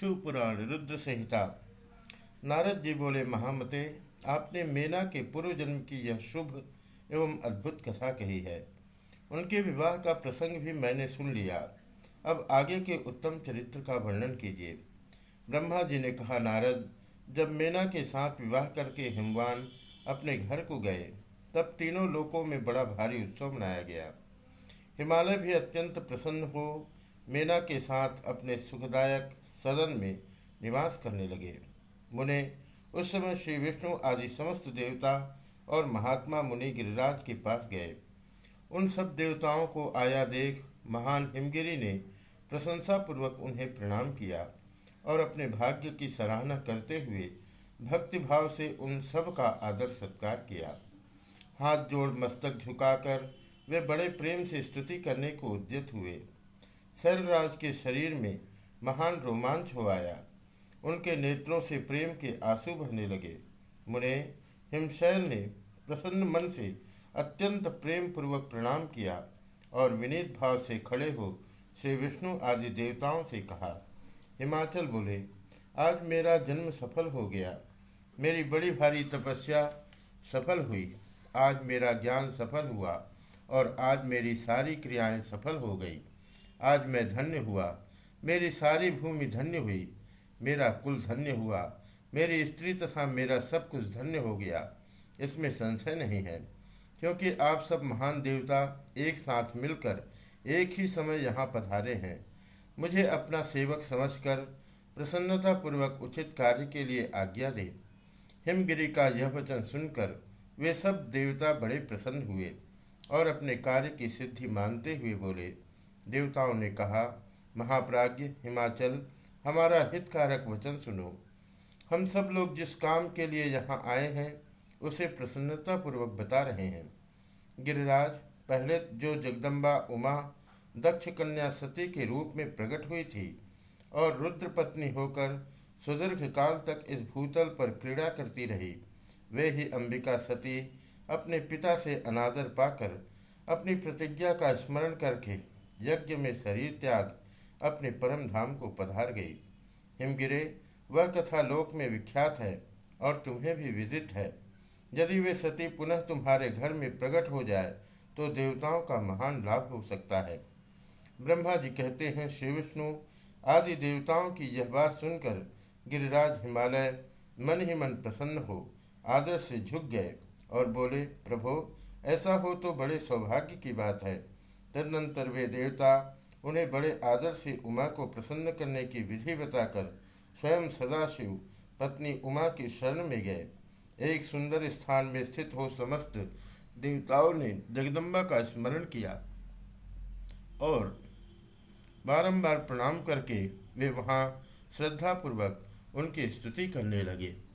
शिवपुराण रुद्र संहिता। नारद जी बोले, महामते, आपने मेना के पूर्व जन्म की यह शुभ एवं अद्भुत कथा कही है। उनके विवाह का प्रसंग भी मैंने सुन लिया। अब आगे के उत्तम चरित्र का वर्णन कीजिए। ब्रह्मा जी ने कहा, नारद, जब मेना के साथ विवाह करके हिमवान अपने घर को गए, तब तीनों लोकों में बड़ा भारी उत्सव मनाया गया। हिमालय भी अत्यंत प्रसन्न हो, मेना के साथ अपने सुखदायक सदन में निवास करने लगे। मुने, उस समय श्री विष्णु आदि समस्त देवता और महात्मा मुनि गिरिराज के पास गए। उन सब देवताओं को आया देख महान हिमगिरी ने प्रशंसापूर्वक उन्हें प्रणाम किया और अपने भाग्य की सराहना करते हुए भक्तिभाव से उन सब का आदर सत्कार किया। हाथ जोड़ मस्तक झुकाकर वे बड़े प्रेम से स्तुति करने को उद्यत हुए। शैलराज के शरीर में महान रोमांच हो आया। उनके नेत्रों से प्रेम के आँसू बहने लगे। मुने हिमशैल ने प्रसन्न मन से अत्यंत प्रेम पूर्वक प्रणाम किया और विनीत भाव से खड़े हो श्री विष्णु आदि देवताओं से कहा, हिमाचल बोले, आज मेरा जन्म सफल हो गया। मेरी बड़ी भारी तपस्या सफल हुई। आज मेरा ज्ञान सफल हुआ और आज मेरी सारी क्रियाएँ सफल हो गई। आज मैं धन्य हुआ मेरी सारी भूमि धन्य हुई। मेरा कुल धन्य हुआ। मेरी स्त्री तथा मेरा सब कुछ धन्य हो गया। इसमें संशय नहीं है, क्योंकि आप सब महान देवता एक साथ मिलकर एक ही समय यहाँ पधारे हैं। मुझे अपना सेवक समझकर प्रसन्नतापूर्वक उचित कार्य के लिए आज्ञा दे। हिमगिरी का यह वचन सुनकर वे सब देवता बड़े प्रसन्न हुए और अपने कार्य की सिद्धि मानते हुए बोले, देवताओं ने कहा महाप्राज्य हिमाचल, हमारा हितकारक वचन सुनो। हम सब लोग जिस काम के लिए यहाँ आए हैं, उसे प्रसन्नतापूर्वक बता रहे हैं। गिरिराज, पहले जो जगदम्बा, उमा, दक्ष कन्या सती के रूप में प्रकट हुई थी और रुद्र पत्नी होकर सुदीर्घ काल तक इस भूतल पर क्रीड़ा करती रही, वे ही अंबिका सती अपने पिता से अनादर पाकर अपनी प्रतिज्ञा का स्मरण करके यज्ञ में शरीर त्याग अपने परम धाम को पधार गई। हिमगिरे वह कथा लोक में विख्यात है और तुम्हें भी विदित है। यदि वे सती पुनः तुम्हारे घर में प्रकट हो जाए तो देवताओं का महान लाभ हो सकता है। ब्रह्मा जी कहते हैं, श्री विष्णु, आदि देवताओं की यह बात सुनकर गिरिराज हिमालय मन ही मन प्रसन्न हो, आदर से झुक गए और बोले, प्रभो, ऐसा हो तो बड़े सौभाग्य की बात है। तदनंतर वे देवता उन्हें बड़े आदर से उमा को प्रसन्न करने की विधि बताकर स्वयं सदाशिव पत्नी उमा की शरण में गए। एक सुंदर स्थान में स्थित हो समस्त देवताओं ने जगदम्बा का स्मरण किया और बारंबार प्रणाम करके वे वहाँ श्रद्धापूर्वक उनकी स्तुति करने लगे।